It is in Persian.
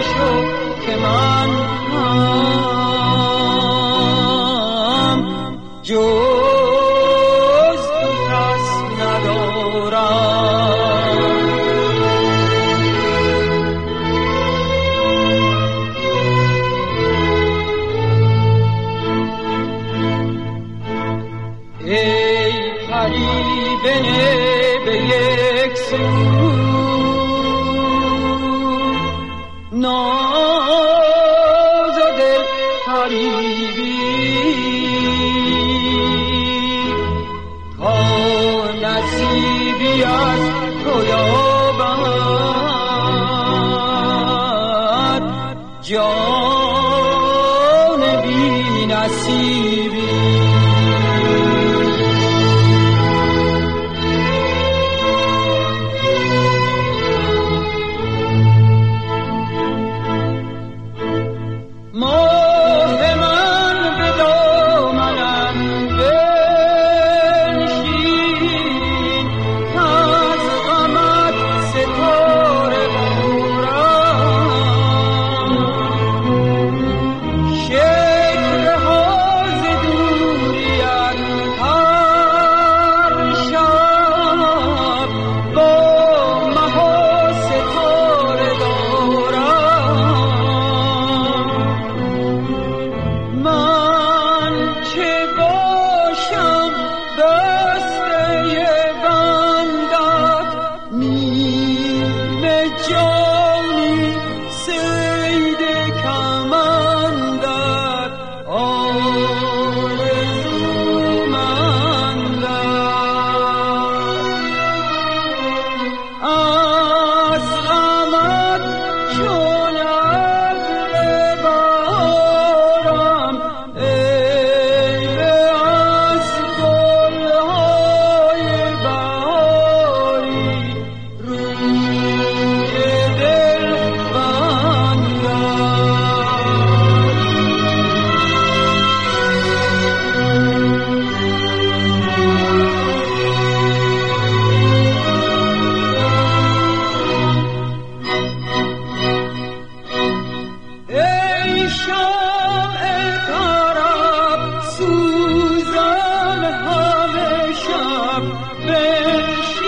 نشو که من هم جز کس ندارم. ای پری به یک سو نصیبی از رویا جان بی نصیب I've